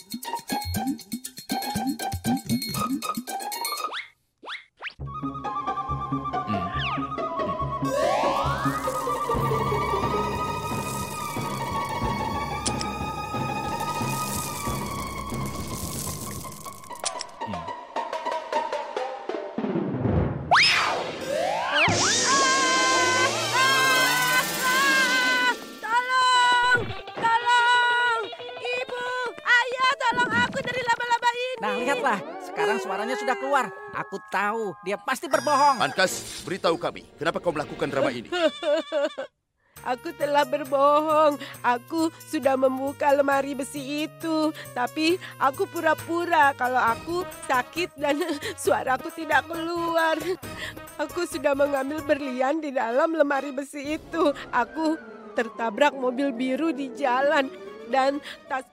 Thank you. Nah, lihatlah. Sekarang suaranya sudah keluar. Aku tahu, dia pasti berbohong. Ankas, beritahu kami, kenapa kau melakukan drama ini? Aku telah berbohong. Aku sudah membuka lemari besi itu. Tapi aku pura-pura kalau aku sakit dan suaraku tidak keluar. Aku sudah mengambil berlian di dalam lemari besi itu. Aku tertabrak mobil biru di jalan. Dan tas